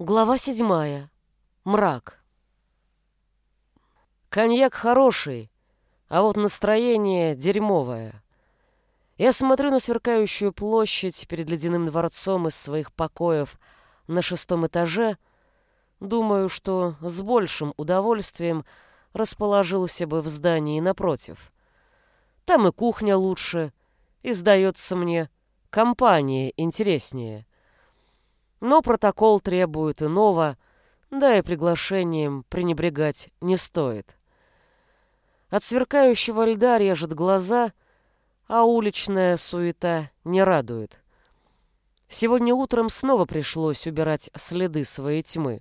Глава седьмая. Мрак. Коньяк хороший, а вот настроение дерьмовое. Я смотрю на сверкающую площадь перед ледяным дворцом из своих покоев на шестом этаже, думаю, что с большим удовольствием расположился бы в здании напротив. Там и кухня лучше, и, сдается мне, компания интереснее — но протокол требует иного, да и приглашением пренебрегать не стоит. От сверкающего льда режет глаза, а уличная суета не радует. Сегодня утром снова пришлось убирать следы своей тьмы.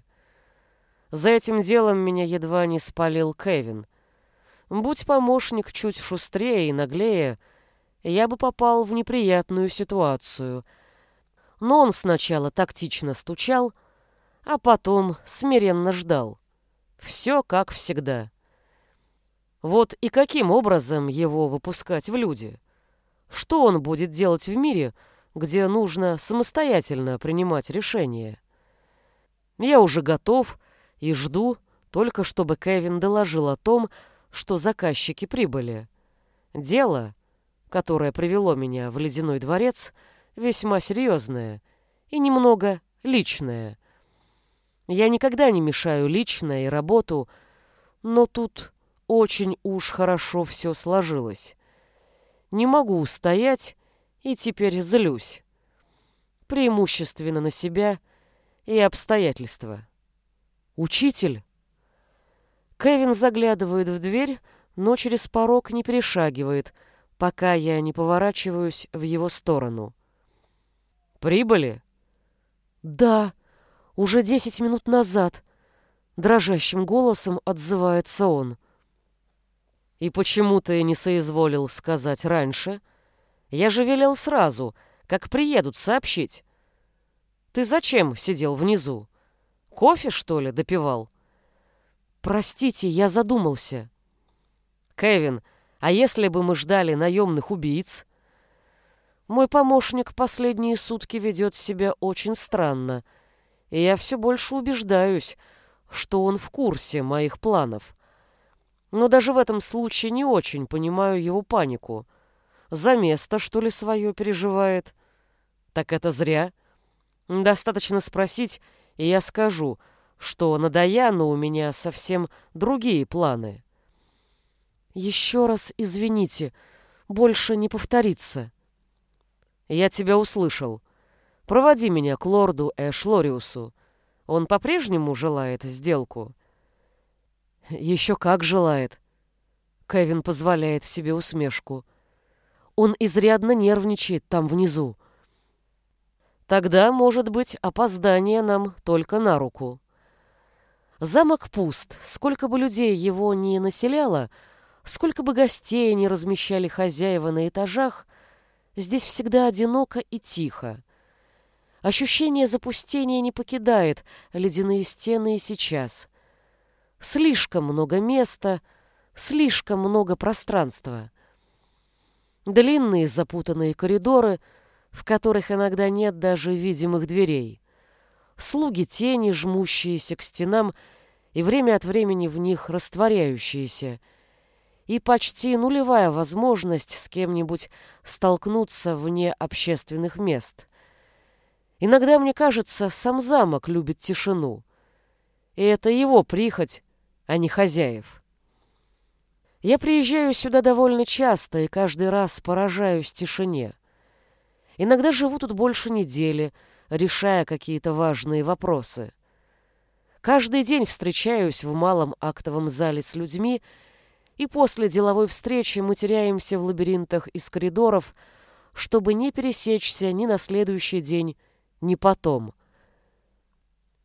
За этим делом меня едва не спалил Кевин. Будь помощник чуть шустрее и наглее, я бы попал в неприятную ситуацию — но он сначала тактично стучал, а потом смиренно ждал. Все как всегда. Вот и каким образом его выпускать в люди? Что он будет делать в мире, где нужно самостоятельно принимать решения? Я уже готов и жду, только чтобы Кевин доложил о том, что заказчики прибыли. Дело, которое привело меня в ледяной дворец — весьма серьезное и немного личное. Я никогда не мешаю личное и работу, но тут очень уж хорошо все сложилось. Не могу устоять и теперь злюсь. Преимущественно на себя и обстоятельства. «Учитель!» Кевин заглядывает в дверь, но через порог не перешагивает, пока я не поворачиваюсь в его сторону. Прибыли? Да, уже десять минут назад. Дрожащим голосом отзывается он. И почему ты не соизволил сказать раньше? Я же велел сразу, как приедут, сообщить. Ты зачем сидел внизу? Кофе, что ли, допивал? Простите, я задумался. Кевин, а если бы мы ждали наемных убийц? Мой помощник последние сутки ведет себя очень странно, и я все больше убеждаюсь, что он в курсе моих планов. Но даже в этом случае не очень понимаю его панику. За место, что ли, свое переживает? Так это зря. Достаточно спросить, и я скажу, что на Даяну у меня совсем другие планы. Еще раз извините, больше не повторится. «Я тебя услышал. Проводи меня к лорду Эшлориусу. Он по-прежнему желает сделку?» «Еще как желает». Кевин позволяет себе усмешку. Он изрядно нервничает там внизу. Тогда, может быть, опоздание нам только на руку. Замок пуст. Сколько бы людей его ни населяло, сколько бы гостей не размещали хозяева на этажах, Здесь всегда одиноко и тихо. Ощущение запустения не покидает ледяные стены и сейчас. Слишком много места, слишком много пространства. Длинные запутанные коридоры, в которых иногда нет даже видимых дверей. Слуги тени, жмущиеся к стенам и время от времени в них растворяющиеся — и почти нулевая возможность с кем-нибудь столкнуться вне общественных мест. Иногда, мне кажется, сам замок любит тишину. И это его прихоть, а не хозяев. Я приезжаю сюда довольно часто и каждый раз поражаюсь тишине. Иногда живу тут больше недели, решая какие-то важные вопросы. Каждый день встречаюсь в малом актовом зале с людьми, и после деловой встречи мы теряемся в лабиринтах из коридоров, чтобы не пересечься ни на следующий день, ни потом.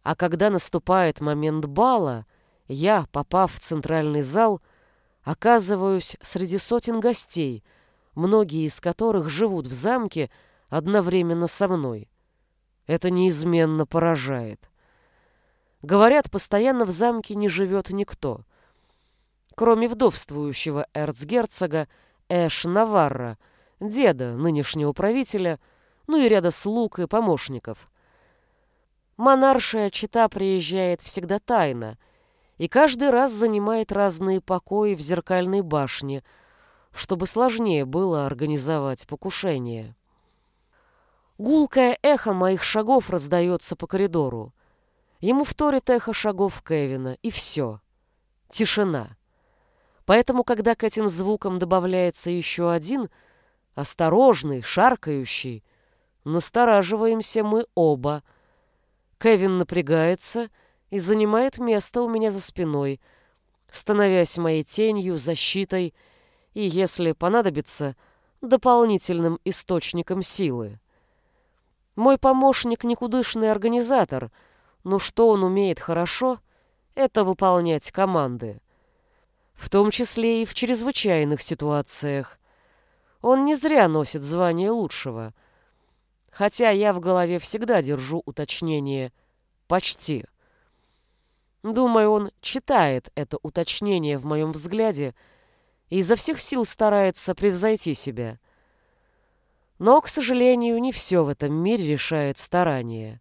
А когда наступает момент бала, я, попав в центральный зал, оказываюсь среди сотен гостей, многие из которых живут в замке одновременно со мной. Это неизменно поражает. Говорят, постоянно в замке не живет никто — кроме вдовствующего эрцгерцога Эш Наварра, деда нынешнего правителя, ну и ряда слуг и помощников. Монаршая чита приезжает всегда тайно и каждый раз занимает разные покои в зеркальной башне, чтобы сложнее было организовать покушение. Гулкое эхо моих шагов раздается по коридору. Ему вторит эхо шагов Кевина, и все. Тишина. Поэтому, когда к этим звукам добавляется еще один, осторожный, шаркающий, настораживаемся мы оба. Кевин напрягается и занимает место у меня за спиной, становясь моей тенью, защитой и, если понадобится, дополнительным источником силы. Мой помощник никудышный организатор, но что он умеет хорошо, это выполнять команды в том числе и в чрезвычайных ситуациях. Он не зря носит звание лучшего, хотя я в голове всегда держу уточнение «почти». Думаю, он читает это уточнение в моем взгляде и изо всех сил старается превзойти себя. Но, к сожалению, не все в этом мире решает старание.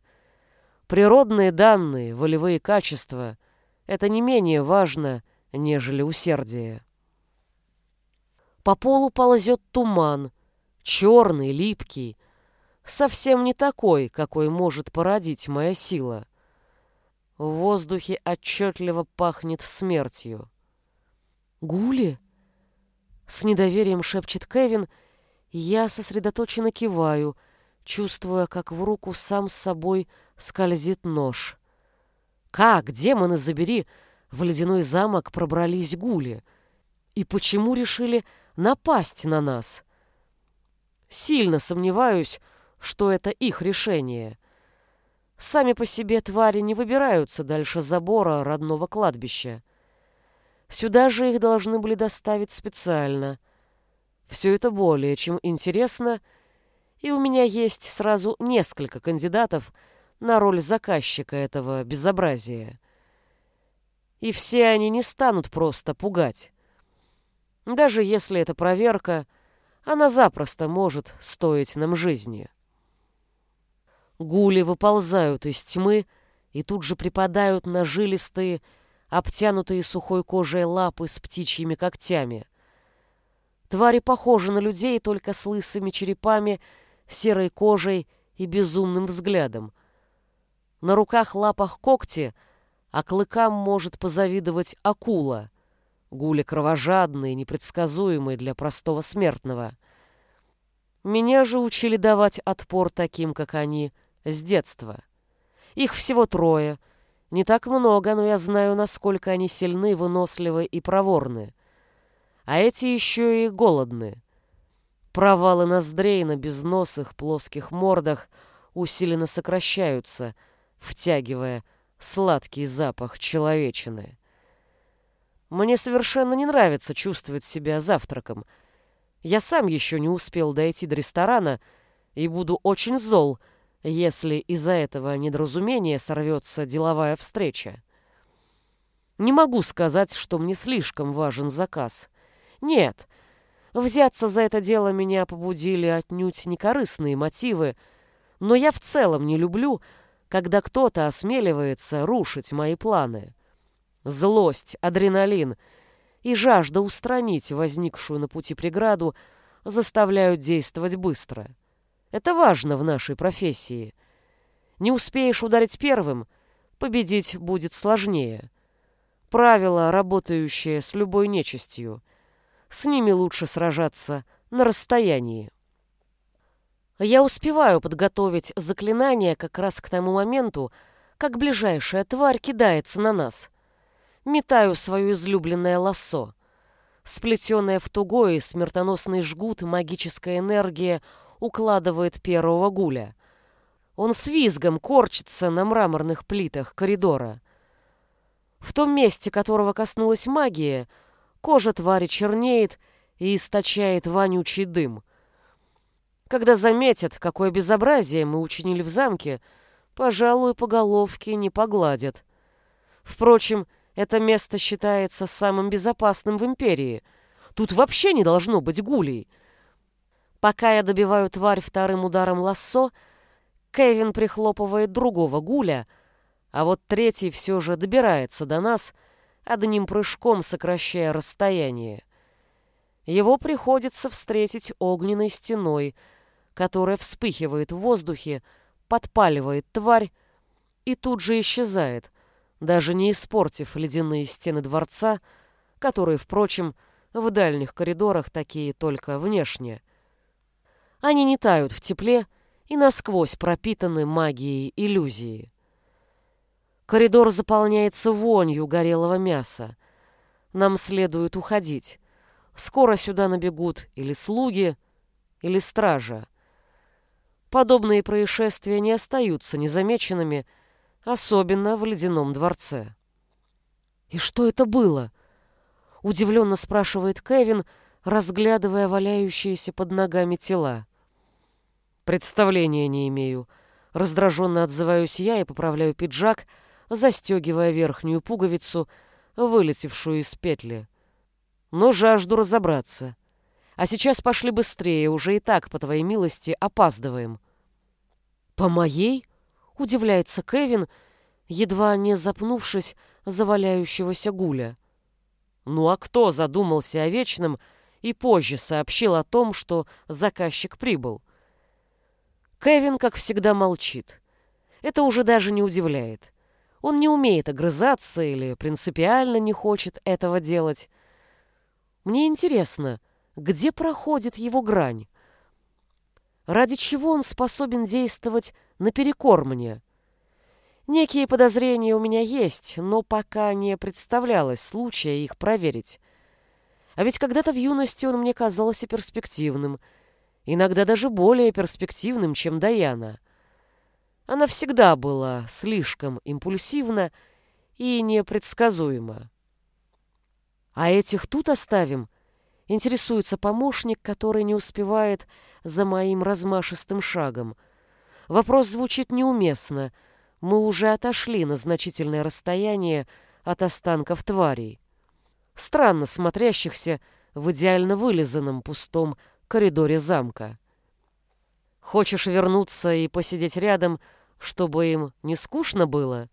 Природные данные, волевые качества — это не менее важно, нежели усердие. По полу ползет туман, черный, липкий, совсем не такой, какой может породить моя сила. В воздухе отчетливо пахнет смертью. «Гули?» — с недоверием шепчет Кевин, я сосредоточенно киваю, чувствуя, как в руку сам с собой скользит нож. «Как, демоны, забери!» В ледяной замок пробрались гули? И почему решили напасть на нас? Сильно сомневаюсь, что это их решение. Сами по себе твари не выбираются дальше забора родного кладбища. Сюда же их должны были доставить специально. Все это более чем интересно, и у меня есть сразу несколько кандидатов на роль заказчика этого безобразия и все они не станут просто пугать. Даже если это проверка, она запросто может стоить нам жизни. Гули выползают из тьмы и тут же припадают на жилистые, обтянутые сухой кожей лапы с птичьими когтями. Твари похожи на людей только с лысыми черепами, серой кожей и безумным взглядом. На руках-лапах когти — а клыкам может позавидовать акула, гуля кровожадный, непредсказуемый для простого смертного. Меня же учили давать отпор таким, как они, с детства. Их всего трое. Не так много, но я знаю, насколько они сильны, выносливы и проворны. А эти еще и голодны. Провалы ноздрей на безносых плоских мордах усиленно сокращаются, втягивая сладкий запах человечины. Мне совершенно не нравится чувствовать себя завтраком. Я сам еще не успел дойти до ресторана и буду очень зол, если из-за этого недоразумения сорвется деловая встреча. Не могу сказать, что мне слишком важен заказ. Нет, взяться за это дело меня побудили отнюдь некорыстные мотивы, но я в целом не люблю, когда кто-то осмеливается рушить мои планы. Злость, адреналин и жажда устранить возникшую на пути преграду заставляют действовать быстро. Это важно в нашей профессии. Не успеешь ударить первым, победить будет сложнее. Правило, работающее с любой нечистью. С ними лучше сражаться на расстоянии. Я успеваю подготовить заклинание как раз к тому моменту, как ближайшая тварь кидается на нас. Метаю свое излюбленное лассо. Сплетенная в тугой смертоносный жгут магическая энергия укладывает первого гуля. Он с визгом корчится на мраморных плитах коридора. В том месте, которого коснулась магия, кожа твари чернеет и источает вонючий дым. Когда заметят, какое безобразие мы учинили в замке, пожалуй, по головке не погладят. Впрочем, это место считается самым безопасным в империи. Тут вообще не должно быть гулей. Пока я добиваю тварь вторым ударом лассо, Кевин прихлопывает другого гуля, а вот третий все же добирается до нас, одним прыжком сокращая расстояние. Его приходится встретить огненной стеной, которая вспыхивает в воздухе, подпаливает тварь и тут же исчезает, даже не испортив ледяные стены дворца, которые, впрочем, в дальних коридорах такие только внешне. Они не тают в тепле и насквозь пропитаны магией иллюзии. Коридор заполняется вонью горелого мяса. Нам следует уходить. Скоро сюда набегут или слуги, или стража. Подобные происшествия не остаются незамеченными, особенно в ледяном дворце. «И что это было?» — удивленно спрашивает Кевин, разглядывая валяющиеся под ногами тела. «Представления не имею». Раздраженно отзываюсь я и поправляю пиджак, застегивая верхнюю пуговицу, вылетевшую из петли. Но жажду разобраться. А сейчас пошли быстрее, уже и так, по твоей милости, опаздываем. «По моей?» — удивляется Кевин, едва не запнувшись за валяющегося гуля. Ну а кто задумался о вечном и позже сообщил о том, что заказчик прибыл? Кевин, как всегда, молчит. Это уже даже не удивляет. Он не умеет огрызаться или принципиально не хочет этого делать. Мне интересно, где проходит его грань? Ради чего он способен действовать наперекор мне? Некие подозрения у меня есть, но пока не представлялось случая их проверить. А ведь когда-то в юности он мне казался перспективным, иногда даже более перспективным, чем Даяна. Она всегда была слишком импульсивна и непредсказуема. А этих тут оставим? Интересуется помощник, который не успевает за моим размашистым шагом. Вопрос звучит неуместно — мы уже отошли на значительное расстояние от останков тварей, странно смотрящихся в идеально вылизанном пустом коридоре замка. Хочешь вернуться и посидеть рядом, чтобы им не скучно было?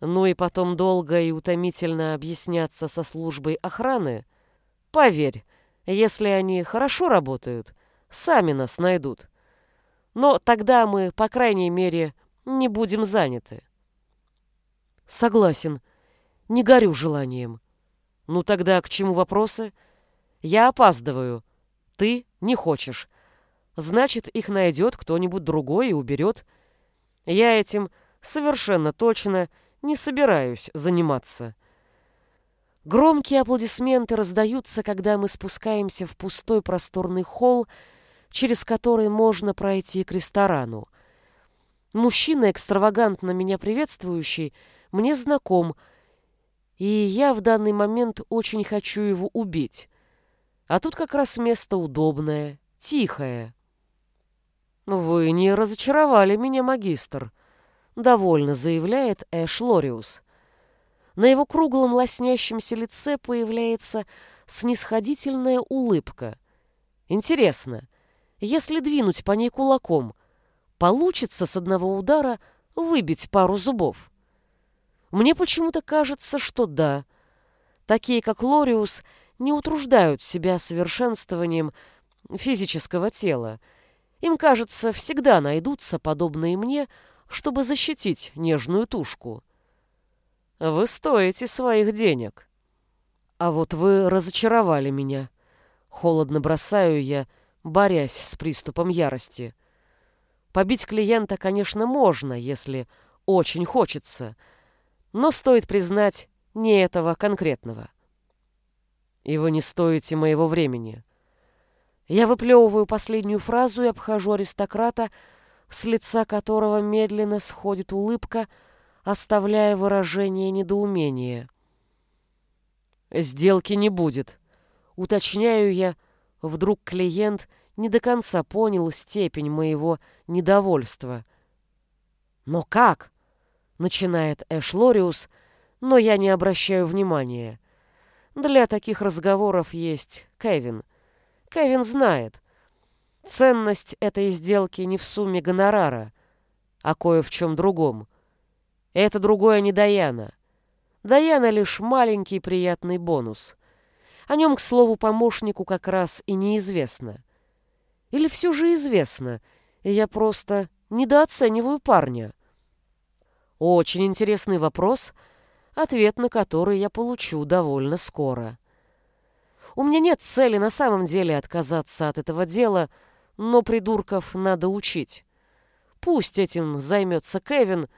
Ну и потом долго и утомительно объясняться со службой охраны? Поверь, если они хорошо работают, сами нас найдут. Но тогда мы, по крайней мере, не будем заняты. Согласен. Не горю желанием. Ну тогда к чему вопросы? Я опаздываю. Ты не хочешь. Значит, их найдет кто-нибудь другой и уберет. Я этим совершенно точно не собираюсь заниматься. Громкие аплодисменты раздаются, когда мы спускаемся в пустой просторный холл, через который можно пройти к ресторану. Мужчина, экстравагантно меня приветствующий, мне знаком, и я в данный момент очень хочу его убить. А тут как раз место удобное, тихое. «Вы не разочаровали меня, магистр», — довольно заявляет Эш Лориус. На его круглом лоснящемся лице появляется снисходительная улыбка. Интересно, если двинуть по ней кулаком, получится с одного удара выбить пару зубов? Мне почему-то кажется, что да. Такие, как Лориус, не утруждают себя совершенствованием физического тела. Им, кажется, всегда найдутся подобные мне, чтобы защитить нежную тушку. Вы стоите своих денег. А вот вы разочаровали меня. Холодно бросаю я, борясь с приступом ярости. Побить клиента, конечно, можно, если очень хочется, но стоит признать, не этого конкретного. И вы не стоите моего времени. Я выплевываю последнюю фразу и обхожу аристократа, с лица которого медленно сходит улыбка, оставляя выражение недоумения. «Сделки не будет», — уточняю я, вдруг клиент — не до конца понял степень моего недовольства. «Но как?» — начинает Эшлориус, но я не обращаю внимания. Для таких разговоров есть Кевин. Кевин знает. Ценность этой сделки не в сумме гонорара, о кое в чем другом. Это другое не Даяна. Даяна лишь маленький приятный бонус. О нем, к слову, помощнику как раз и неизвестно. Или все же известно, и я просто недооцениваю парня? Очень интересный вопрос, ответ на который я получу довольно скоро. У меня нет цели на самом деле отказаться от этого дела, но придурков надо учить. Пусть этим займется Кевин,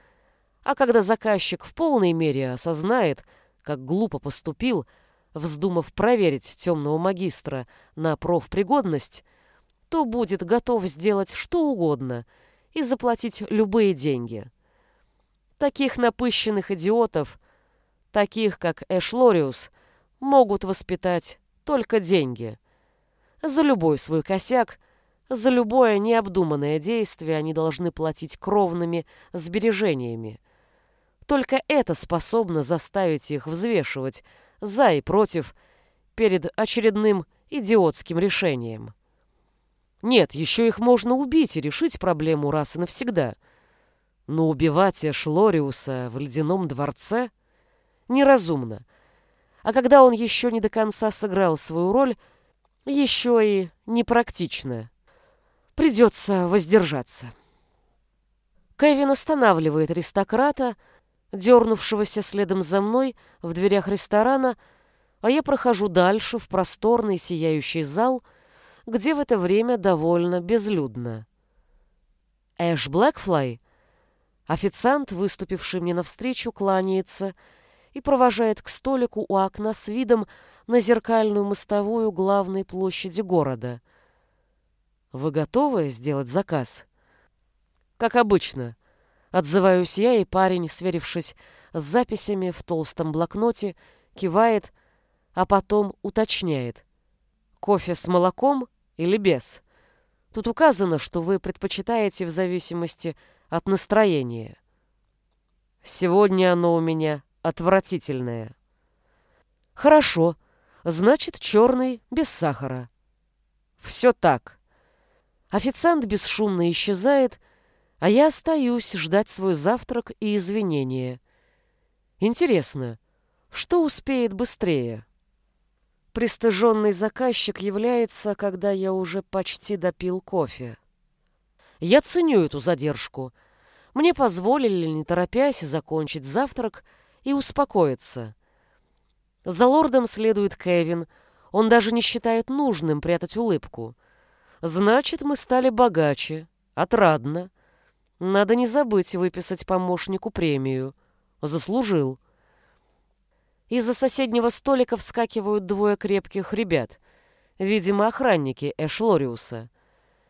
а когда заказчик в полной мере осознает, как глупо поступил, вздумав проверить темного магистра на профпригодность, то будет готов сделать что угодно и заплатить любые деньги. Таких напыщенных идиотов, таких как Эшлориус, могут воспитать только деньги. За любой свой косяк, за любое необдуманное действие они должны платить кровными сбережениями. Только это способно заставить их взвешивать за и против перед очередным идиотским решением. Нет, еще их можно убить и решить проблему раз и навсегда. Но убивать Эшлориуса в ледяном дворце неразумно. А когда он еще не до конца сыграл свою роль, еще и непрактично. Придется воздержаться. Кевин останавливает аристократа, дернувшегося следом за мной в дверях ресторана, а я прохожу дальше в просторный сияющий зал, где в это время довольно безлюдно. Эш Блэкфлай, официант, выступивший мне навстречу, кланяется и провожает к столику у окна с видом на зеркальную мостовую главной площади города. «Вы готовы сделать заказ?» «Как обычно», — отзываюсь я, и парень, сверившись с записями в толстом блокноте, кивает, а потом уточняет. «Кофе с молоком или без? Тут указано, что вы предпочитаете в зависимости от настроения. Сегодня оно у меня отвратительное. Хорошо, значит, черный без сахара. Все так. Официант бесшумно исчезает, а я остаюсь ждать свой завтрак и извинения. Интересно, что успеет быстрее? Пристыженный заказчик является, когда я уже почти допил кофе. Я ценю эту задержку. Мне позволили, не торопясь, закончить завтрак и успокоиться. За лордом следует Кевин. Он даже не считает нужным прятать улыбку. Значит, мы стали богаче. Отрадно. Надо не забыть выписать помощнику премию. Заслужил. Из-за соседнего столика вскакивают двое крепких ребят. Видимо, охранники Эшлориуса.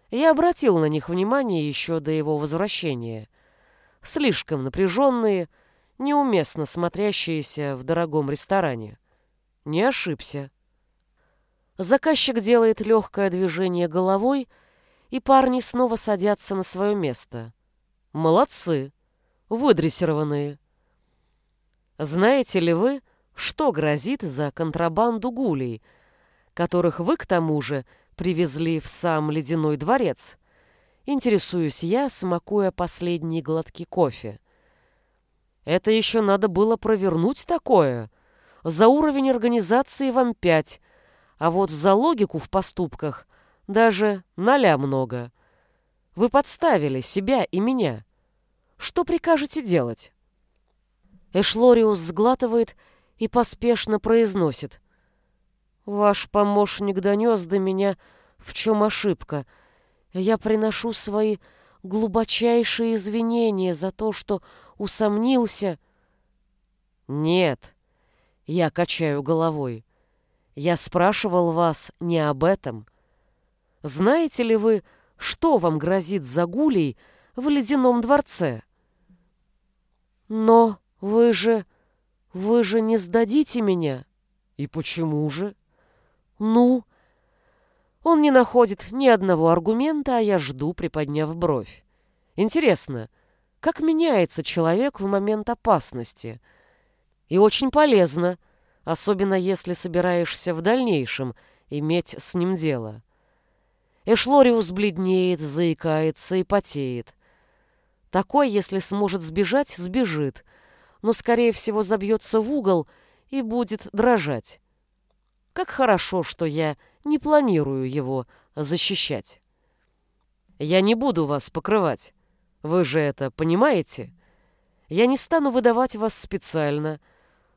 Я обратил на них внимание еще до его возвращения. Слишком напряженные, неуместно смотрящиеся в дорогом ресторане. Не ошибся. Заказчик делает легкое движение головой, и парни снова садятся на свое место. Молодцы, выдрессированные. Знаете ли вы, что грозит за контрабанду гулей, которых вы, к тому же, привезли в сам ледяной дворец? Интересуюсь я, смакуя последние глотки кофе. Это еще надо было провернуть такое. За уровень организации вам пять, а вот за логику в поступках даже ноля много. Вы подставили себя и меня. Что прикажете делать? Эшлориус сглатывает и поспешно произносит. Ваш помощник донес до меня, в чем ошибка. Я приношу свои глубочайшие извинения за то, что усомнился. Нет, я качаю головой. Я спрашивал вас не об этом. Знаете ли вы, что вам грозит за гулей в ледяном дворце? Но вы же... вы же не сдадите меня. И почему же? Ну... Он не находит ни одного аргумента, а я жду, приподняв бровь. Интересно, как меняется человек в момент опасности? И очень полезно, особенно если собираешься в дальнейшем иметь с ним дело. Эшлориус бледнеет, заикается и потеет. Такой, если сможет сбежать, сбежит, но, скорее всего, забьется в угол и будет дрожать. Как хорошо, что я не планирую его защищать. Я не буду вас покрывать. Вы же это понимаете? Я не стану выдавать вас специально,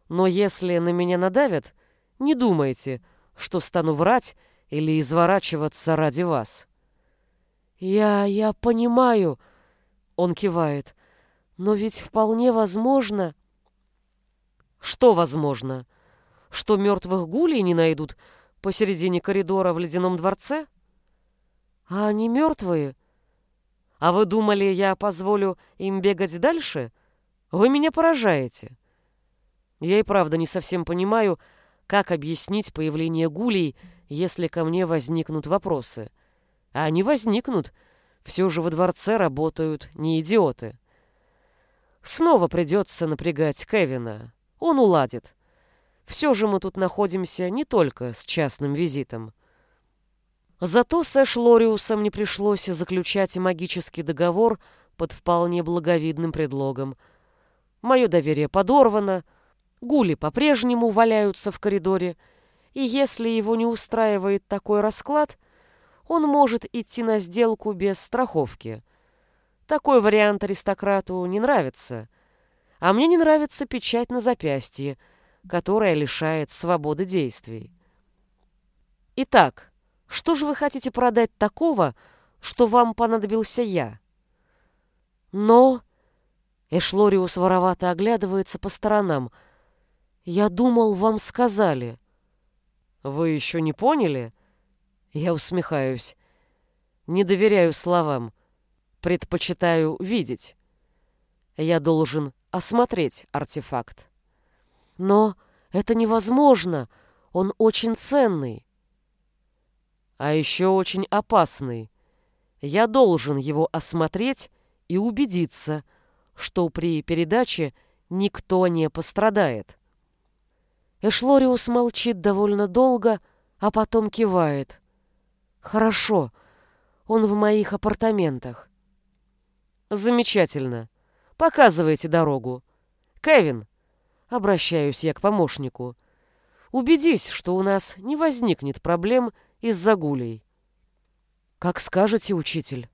но если на меня надавят, не думайте, что стану врать или изворачиваться ради вас. Я, я понимаю, он кивает. Но ведь вполне возможно... Что возможно? Что мертвых гулей не найдут посередине коридора в ледяном дворце? А они мертвые? А вы думали, я позволю им бегать дальше? Вы меня поражаете. Я и правда не совсем понимаю, как объяснить появление гулей, если ко мне возникнут вопросы. А они возникнут, все же во дворце работают не идиоты. Снова придется напрягать Кевина. Он уладит. Все же мы тут находимся не только с частным визитом. Зато с Эш Лориусом не пришлось заключать магический договор под вполне благовидным предлогом. Мое доверие подорвано, гули по-прежнему валяются в коридоре, и если его не устраивает такой расклад, он может идти на сделку без страховки. Такой вариант аристократу не нравится. А мне не нравится печать на запястье, которая лишает свободы действий. Итак, что же вы хотите продать такого, что вам понадобился я? Но... Эшлориус воровато оглядывается по сторонам. Я думал, вам сказали. Вы еще не поняли? Я усмехаюсь. Не доверяю словам. Предпочитаю видеть. Я должен осмотреть артефакт. Но это невозможно. Он очень ценный. А еще очень опасный. Я должен его осмотреть и убедиться, что при передаче никто не пострадает. Эшлориус молчит довольно долго, а потом кивает. Хорошо. Он в моих апартаментах. Замечательно. Показывайте дорогу. Кевин, обращаюсь я к помощнику. Убедись, что у нас не возникнет проблем из-за гулей. Как скажете, учитель.